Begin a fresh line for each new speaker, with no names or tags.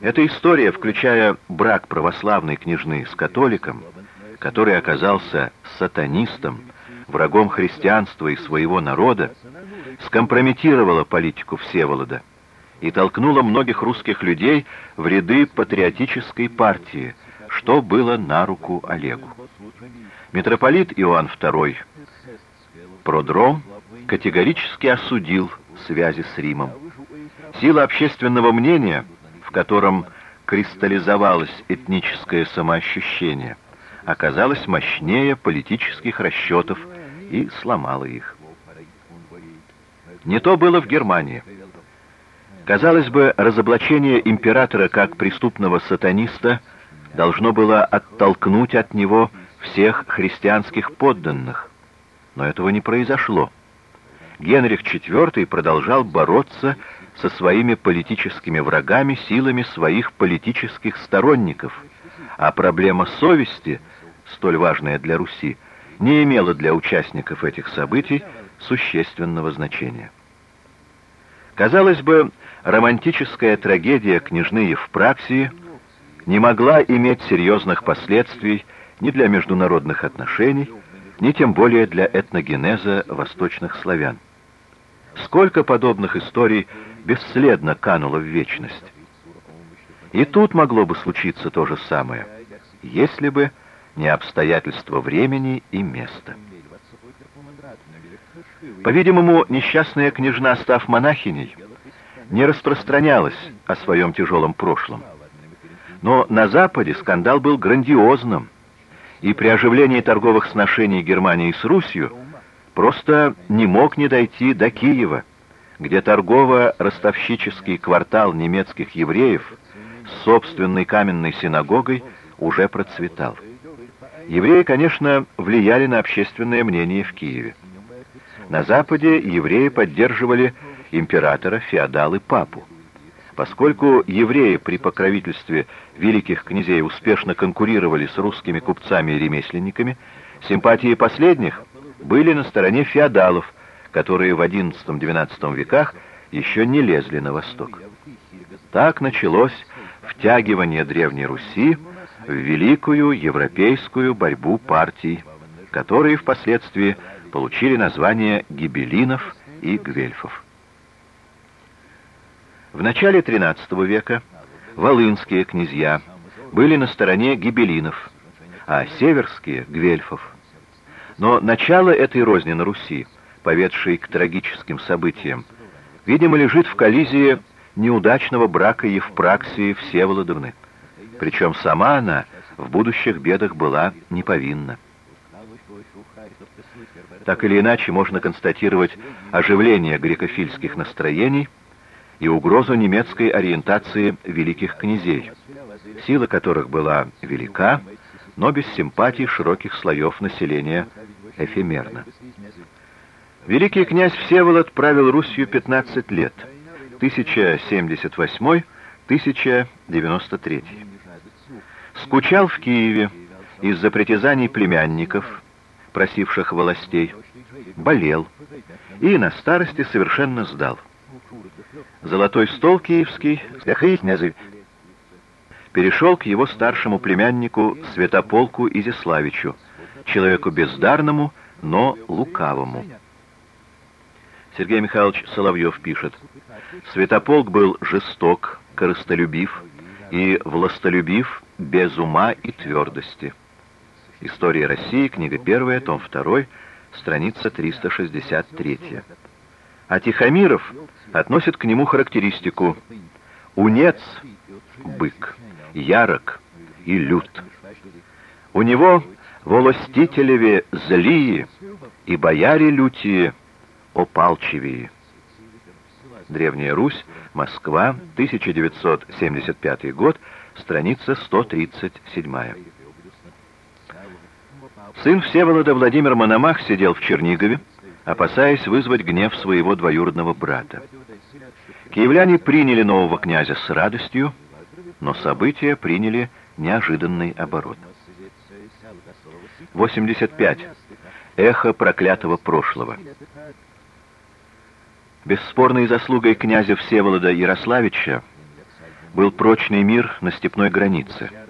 Эта история, включая брак православной княжны с католиком, который оказался сатанистом, врагом христианства и своего народа, скомпрометировала политику Всеволода и толкнула многих русских людей в ряды патриотической партии, что было на руку Олегу. Митрополит Иоанн II Продром категорически осудил связи с Римом. Сила общественного мнения – котором кристаллизовалось этническое самоощущение, оказалась мощнее политических расчетов и сломала их. Не то было в Германии. Казалось бы, разоблачение императора как преступного сатаниста должно было оттолкнуть от него всех христианских подданных. Но этого не произошло. Генрих IV продолжал бороться со своими политическими врагами силами своих политических сторонников, а проблема совести, столь важная для Руси, не имела для участников этих событий существенного значения. Казалось бы, романтическая трагедия княжны Евпраксии не могла иметь серьезных последствий ни для международных отношений, ни тем более для этногенеза восточных славян. Сколько подобных историй бесследно кануло в вечность. И тут могло бы случиться то же самое, если бы не обстоятельства времени и места. По-видимому, несчастная княжна, став монахиней, не распространялась о своем тяжелом прошлом. Но на Западе скандал был грандиозным, и при оживлении торговых сношений Германии с Русью просто не мог не дойти до Киева, где торгово-ростовщический квартал немецких евреев с собственной каменной синагогой уже процветал. Евреи, конечно, влияли на общественное мнение в Киеве. На Западе евреи поддерживали императора, феодалы, папу. Поскольку евреи при покровительстве великих князей успешно конкурировали с русскими купцами и ремесленниками, симпатии последних были на стороне феодалов, которые в XI-XII веках еще не лезли на восток. Так началось втягивание Древней Руси в великую европейскую борьбу партий, которые впоследствии получили название гибелинов и гвельфов. В начале XIII века волынские князья были на стороне гибелинов, а северские — гвельфов. Но начало этой розни на Руси — поведший к трагическим событиям, видимо, лежит в коллизии неудачного брака Евпраксии Всеволодовны. Причем сама она в будущих бедах была не повинна. Так или иначе, можно констатировать оживление грекофильских настроений и угрозу немецкой ориентации великих князей, сила которых была велика, но без симпатий широких слоев населения эфемерна. Великий князь Всеволод правил Русью 15 лет, 1078-1093. Скучал в Киеве из-за притязаний племянников, просивших властей, болел и на старости совершенно сдал. Золотой стол киевский, перешел к его старшему племяннику Святополку Изяславичу, человеку бездарному, но лукавому. Сергей Михайлович Соловьев пишет, «Святополк был жесток, корыстолюбив и властолюбив без ума и твердости». История России, книга 1, том 2, страница 363. А Тихомиров относит к нему характеристику «унец, бык, ярок и лют». У него волостителеве злие и бояре лютие, Опалчевии. Древняя Русь, Москва, 1975 год, страница 137. Сын Всеволода Владимир Мономах сидел в Чернигове, опасаясь вызвать гнев своего двоюродного брата. Киевляне приняли нового князя с радостью, но события приняли неожиданный оборот. 85. Эхо проклятого прошлого. Бесспорной заслугой князя Всеволода Ярославича был прочный мир на степной границе –